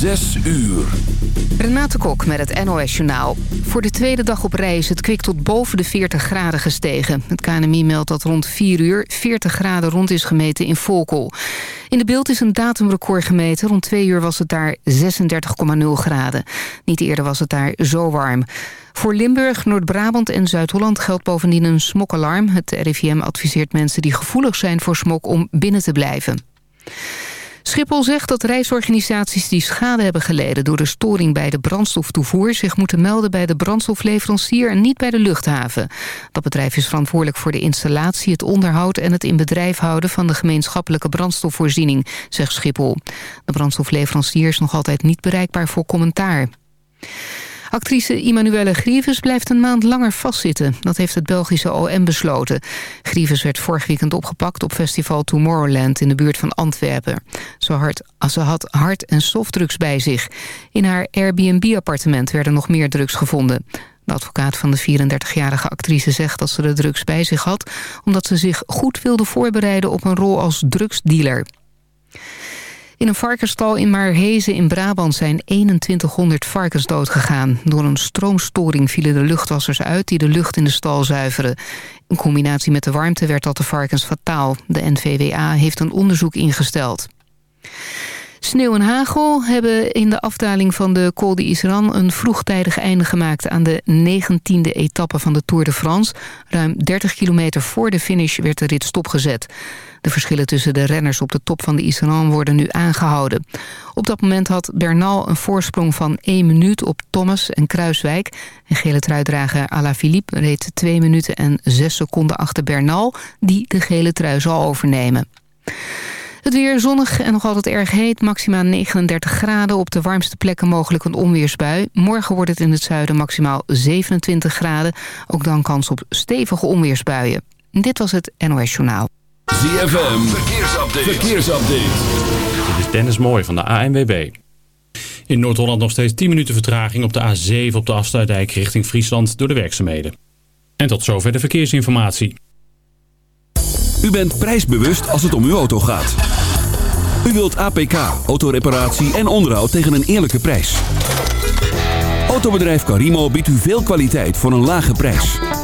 Zes uur. Renate Kok met het NOS Journaal. Voor de tweede dag op reis is het kwik tot boven de 40 graden gestegen. Het KNMI meldt dat rond 4 uur 40 graden rond is gemeten in Volkel. In de beeld is een datumrecord gemeten. Rond 2 uur was het daar 36,0 graden. Niet eerder was het daar zo warm. Voor Limburg, Noord-Brabant en Zuid-Holland geldt bovendien een smokalarm. Het RIVM adviseert mensen die gevoelig zijn voor smok om binnen te blijven. Schiphol zegt dat reisorganisaties die schade hebben geleden... door de storing bij de brandstoftoevoer... zich moeten melden bij de brandstofleverancier en niet bij de luchthaven. Dat bedrijf is verantwoordelijk voor de installatie, het onderhoud... en het in bedrijf houden van de gemeenschappelijke brandstofvoorziening, zegt Schiphol. De brandstofleverancier is nog altijd niet bereikbaar voor commentaar. Actrice Immanuelle Grieves blijft een maand langer vastzitten. Dat heeft het Belgische OM besloten. Grieves werd vorig weekend opgepakt op festival Tomorrowland... in de buurt van Antwerpen. Ze, hard, ze had hard- en softdrugs bij zich. In haar Airbnb-appartement werden nog meer drugs gevonden. De advocaat van de 34-jarige actrice zegt dat ze de drugs bij zich had... omdat ze zich goed wilde voorbereiden op een rol als drugsdealer. In een varkensstal in Maarhezen in Brabant zijn 2100 varkens doodgegaan. Door een stroomstoring vielen de luchtwassers uit die de lucht in de stal zuiveren. In combinatie met de warmte werd dat de varkens fataal. De NVWA heeft een onderzoek ingesteld. Sneeuw en hagel hebben in de afdaling van de Col d'Isran... een vroegtijdig einde gemaakt aan de 19e etappe van de Tour de France. Ruim 30 kilometer voor de finish werd de rit stopgezet. De verschillen tussen de renners op de top van de Isran worden nu aangehouden. Op dat moment had Bernal een voorsprong van 1 minuut op Thomas en Kruiswijk. En gele truidrager Alaphilippe reed 2 minuten en 6 seconden achter Bernal... die de gele trui zal overnemen. Het weer zonnig en nog altijd erg heet. Maximaal 39 graden. Op de warmste plekken mogelijk een onweersbui. Morgen wordt het in het zuiden maximaal 27 graden. Ook dan kans op stevige onweersbuien. Dit was het NOS Journaal. ZFM, verkeersupdate. verkeersupdate. Dit is Dennis Mooij van de ANWB. In Noord-Holland nog steeds 10 minuten vertraging op de A7 op de afsluitdijk richting Friesland door de werkzaamheden. En tot zover de verkeersinformatie. U bent prijsbewust als het om uw auto gaat. U wilt APK, autoreparatie en onderhoud tegen een eerlijke prijs. Autobedrijf Carimo biedt u veel kwaliteit voor een lage prijs.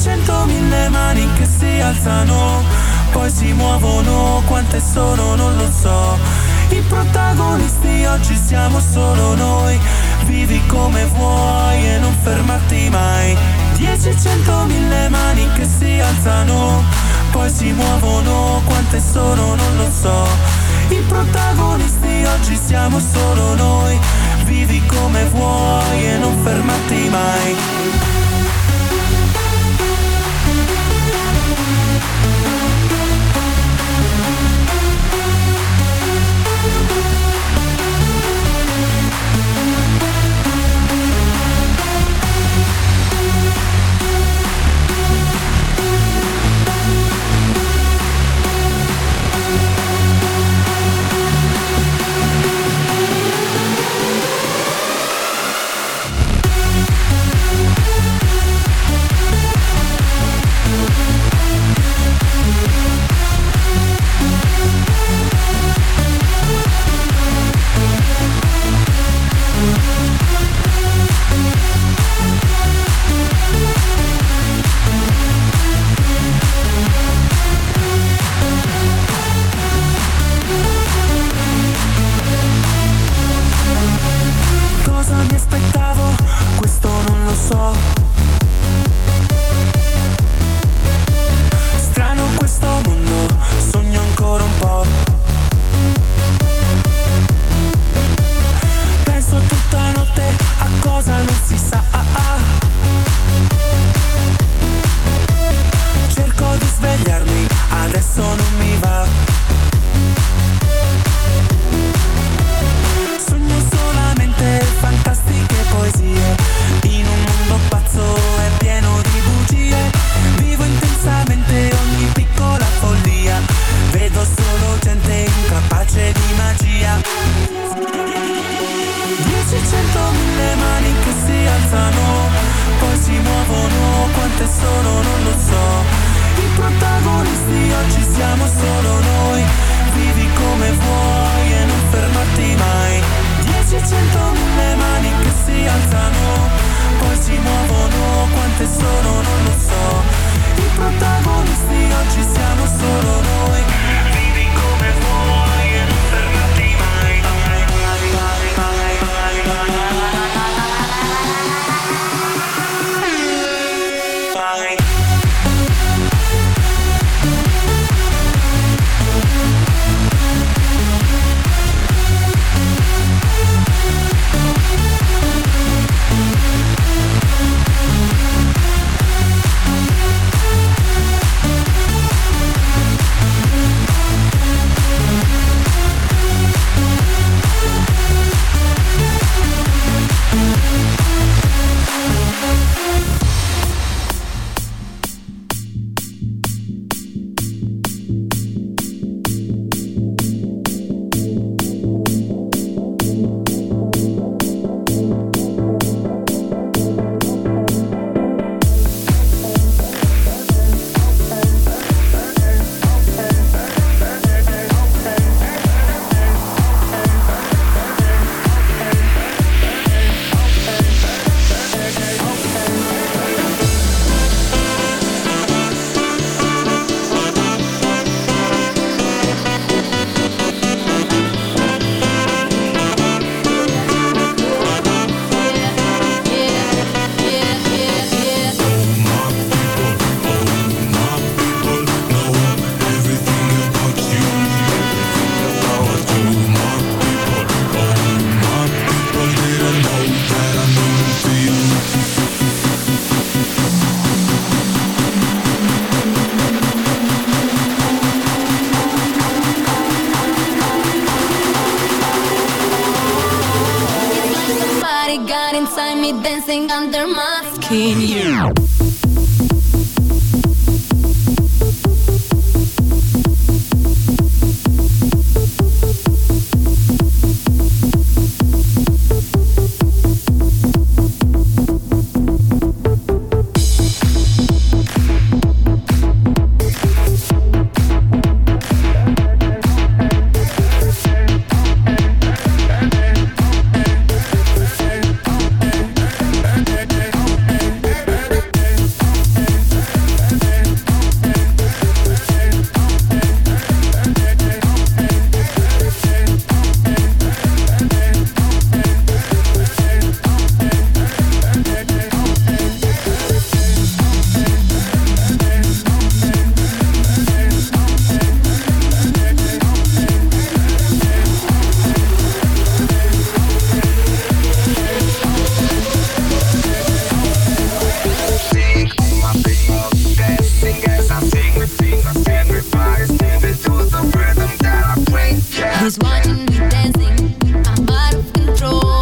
centomila mani che si alzano, poi si muovono, quante sono non lo so. I protagonisti oggi siamo solo noi, vivi come vuoi e non fermarti mai. Dieci, centomila mani che si alzano, poi si muovono, quante sono non lo so. I protagonisti oggi siamo solo noi, vivi come vuoi e non fermarti mai. me dancing. I'm out of control.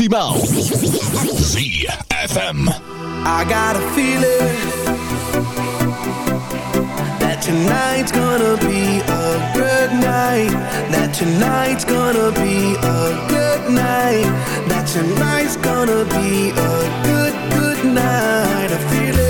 Optimaal. ZFM. I got a feeling That tonight's gonna be a good night That tonight's gonna be a good night That tonight's gonna be a good, good night I feel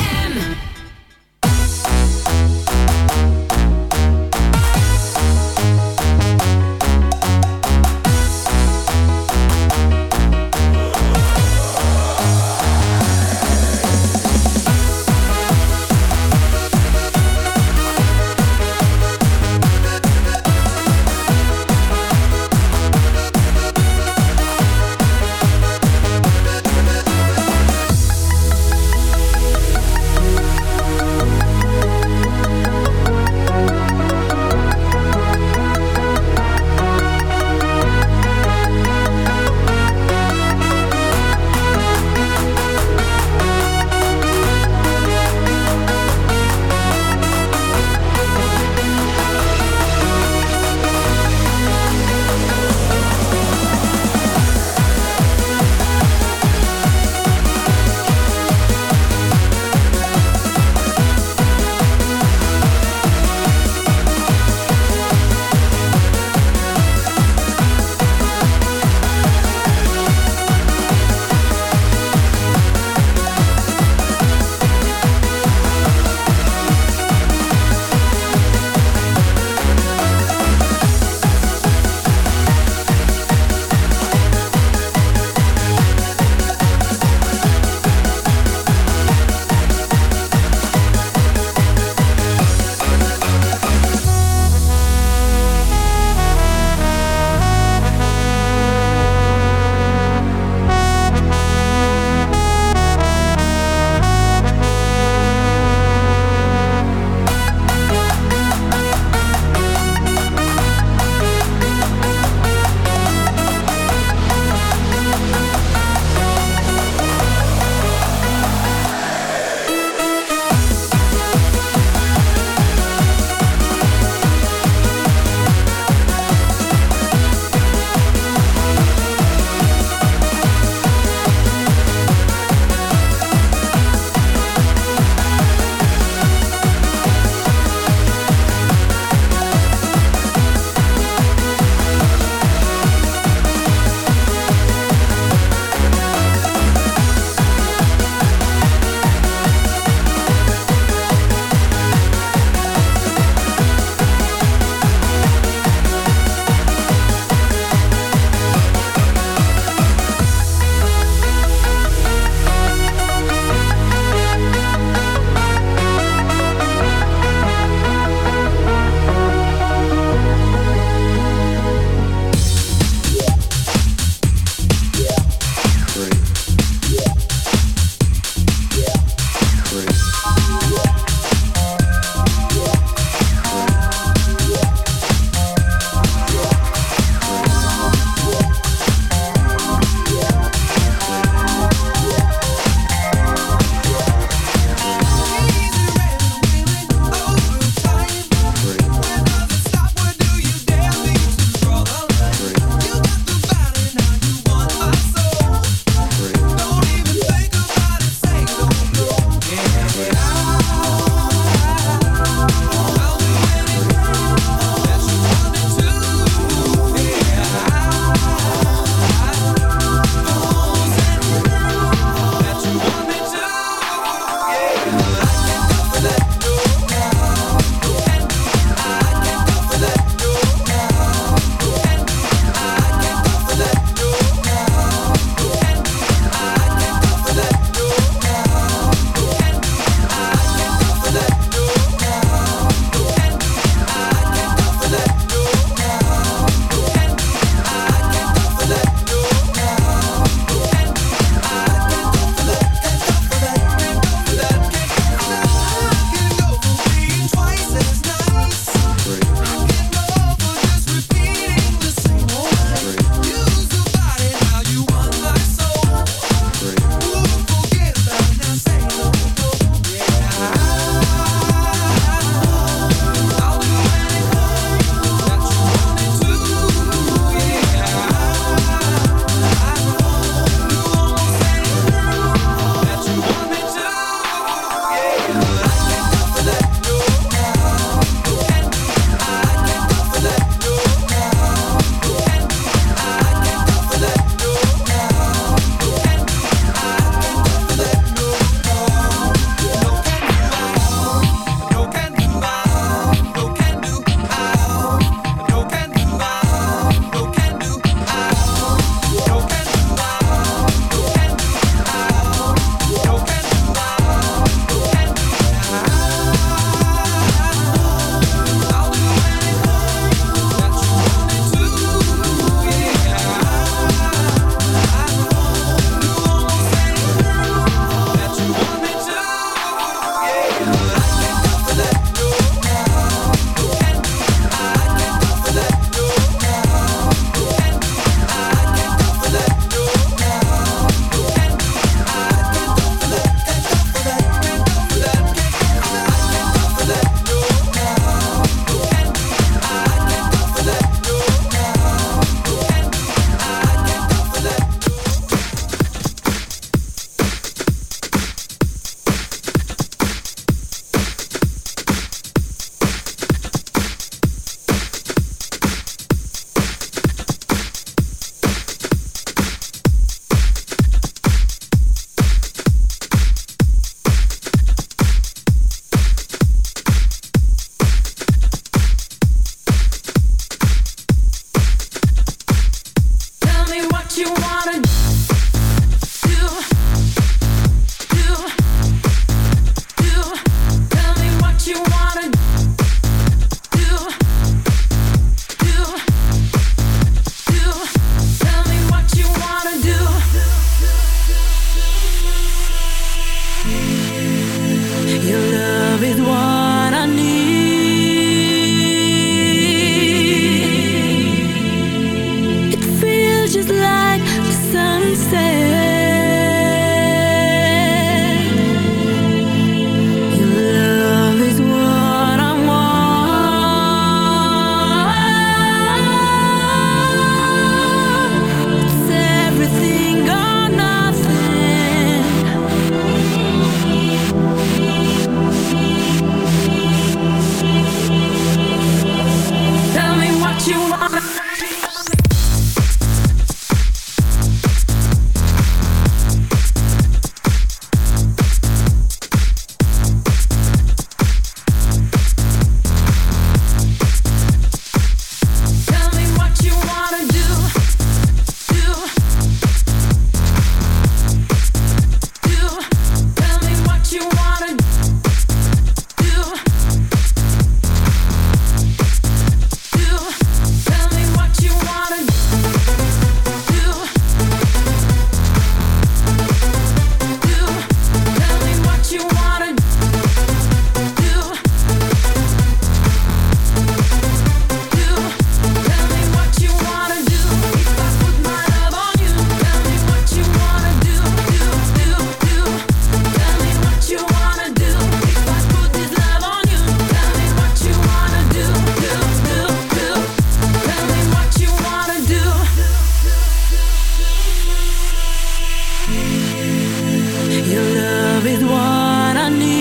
is what I need.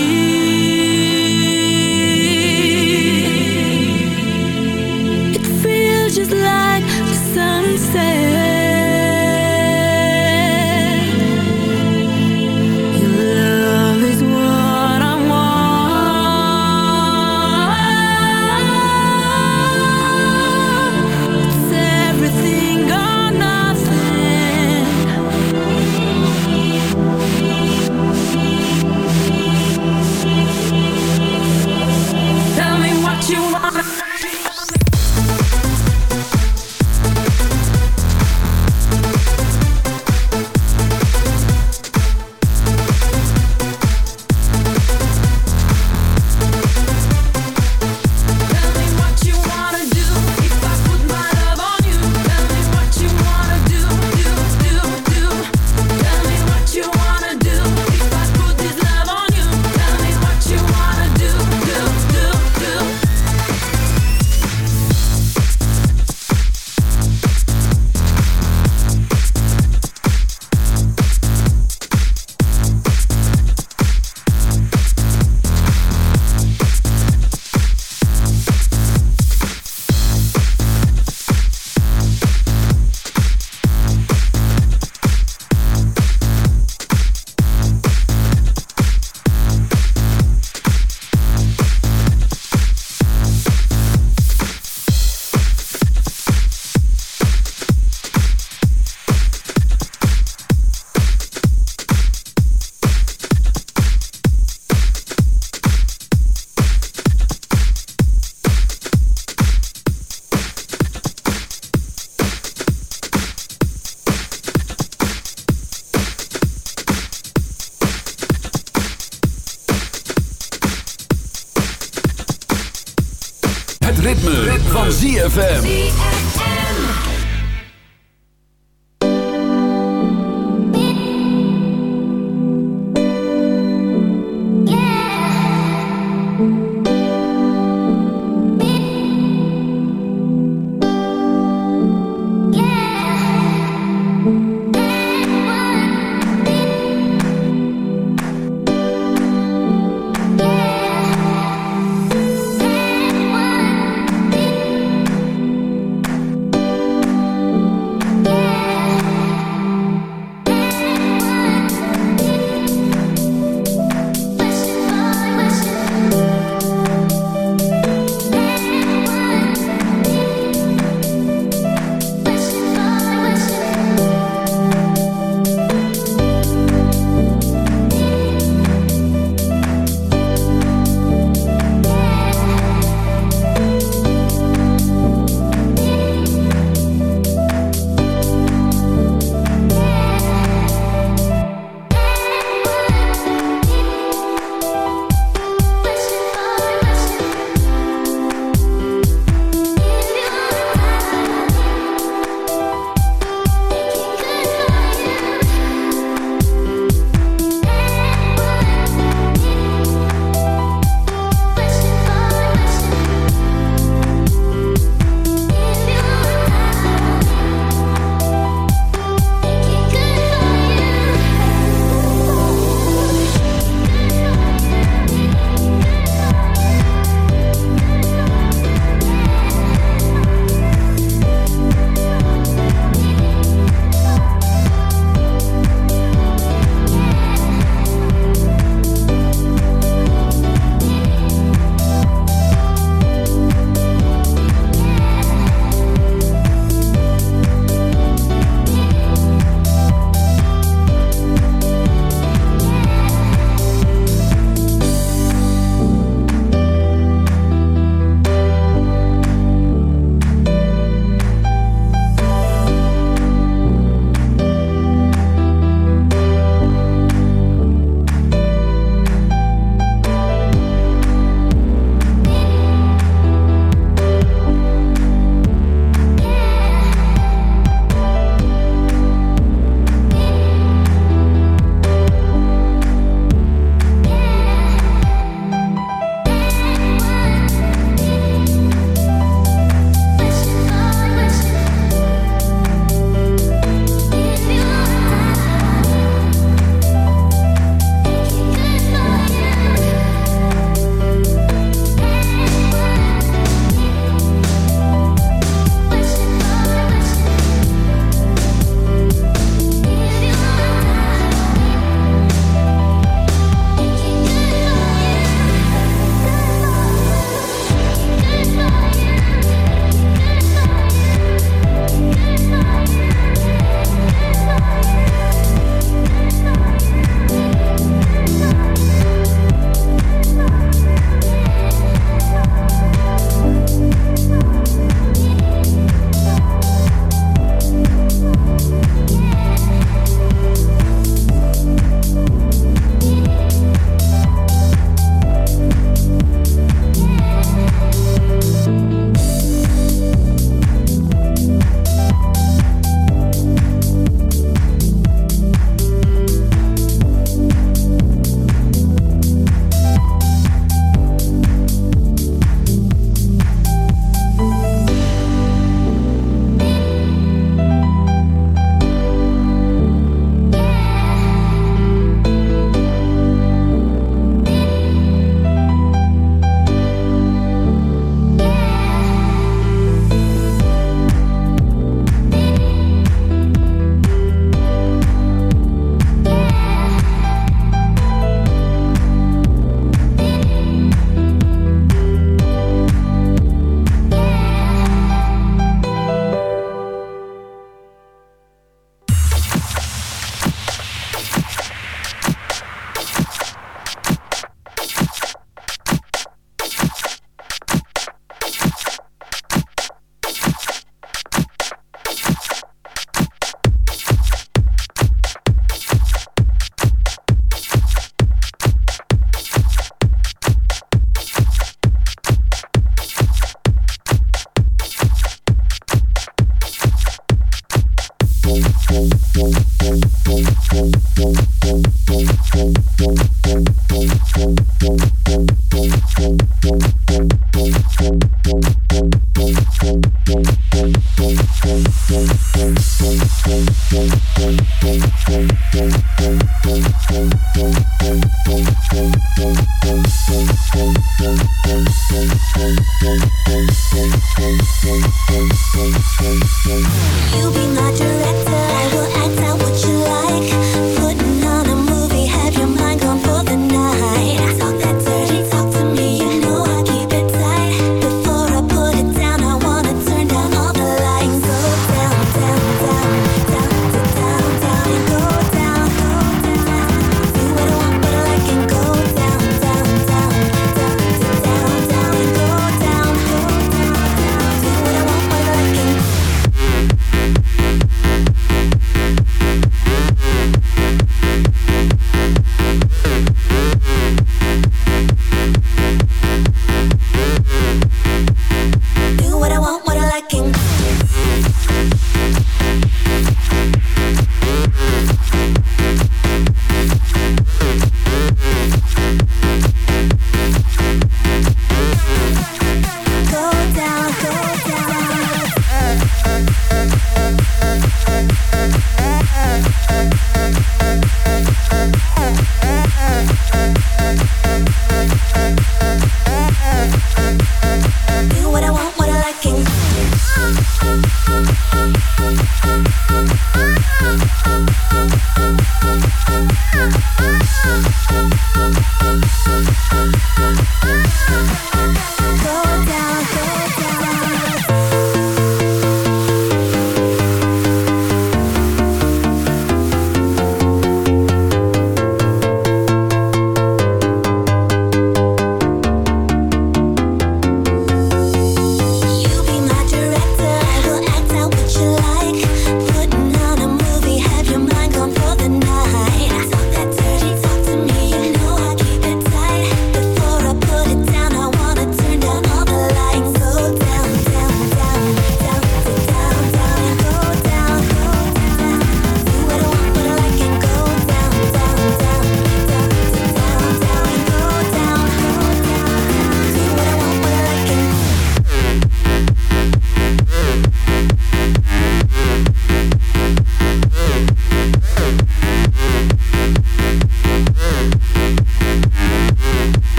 ZFM.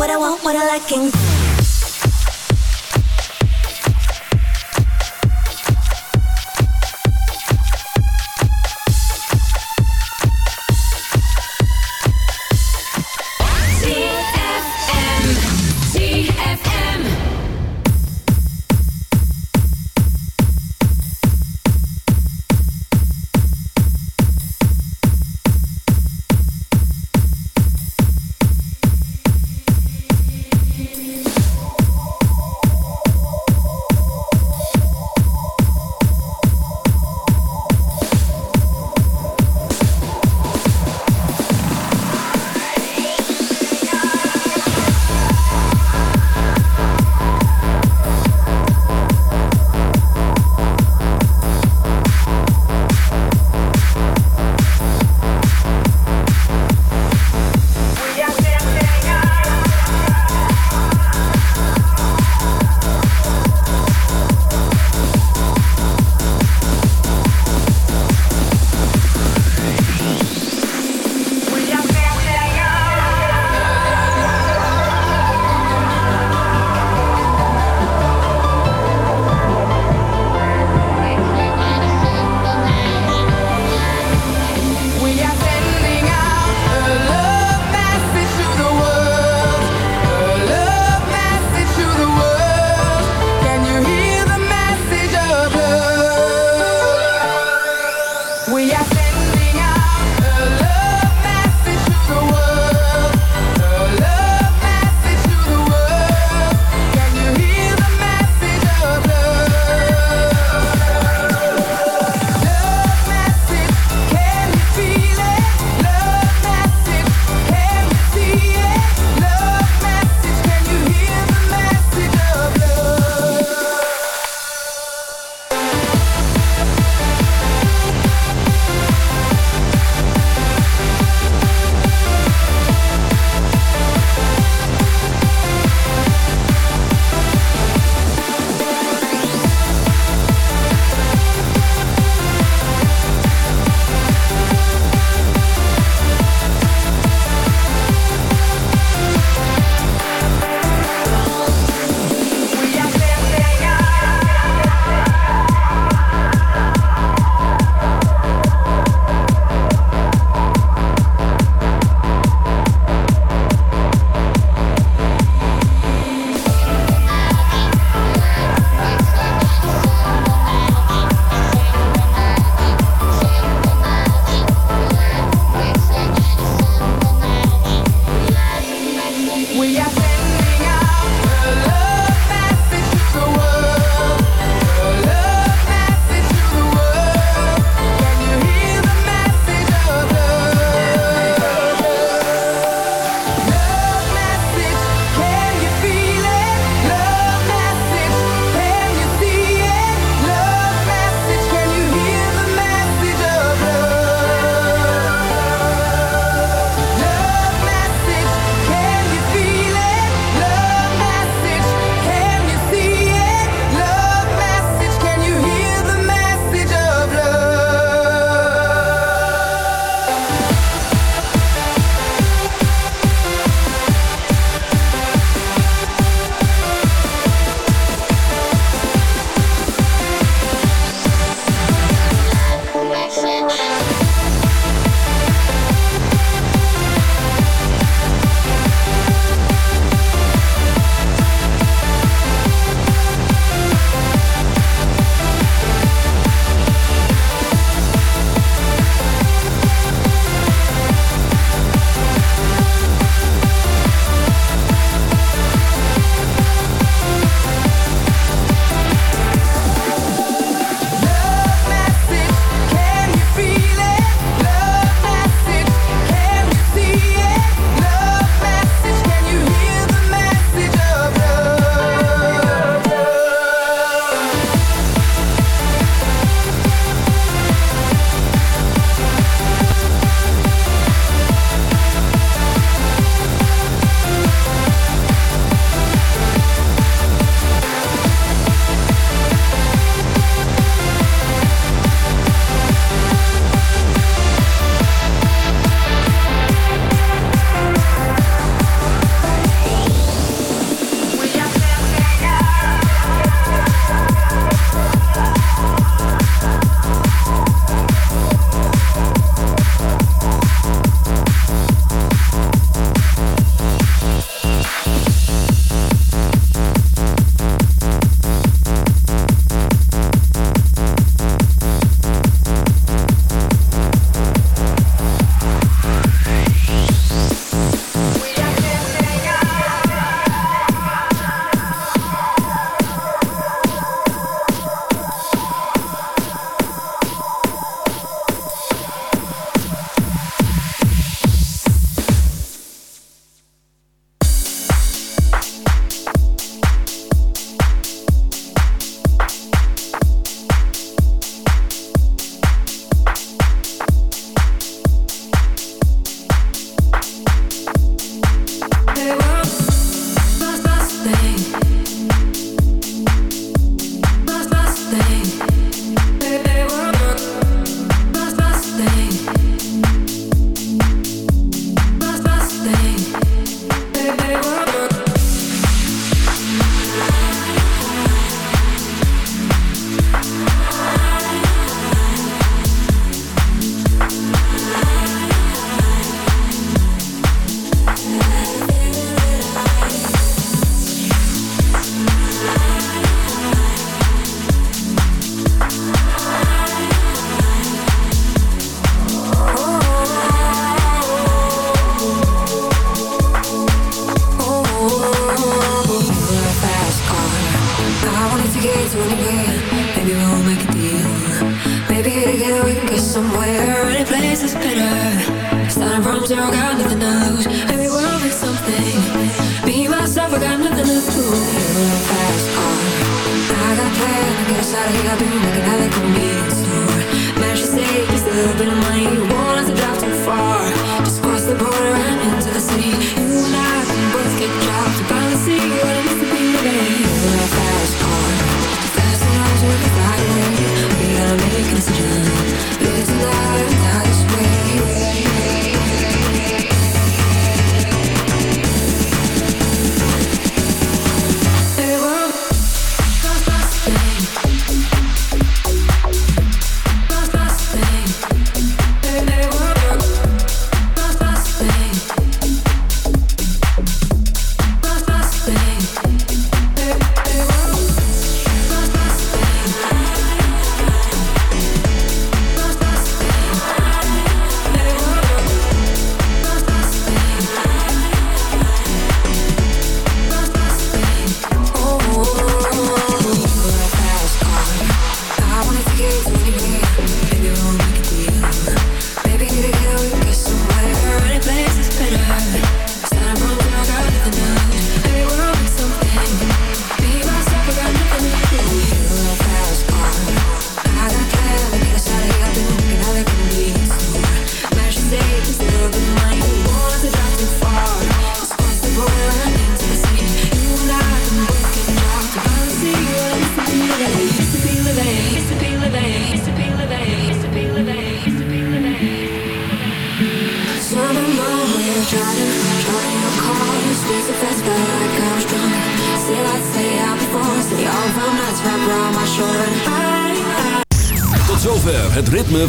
What I want, what I like, and